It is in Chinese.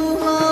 如？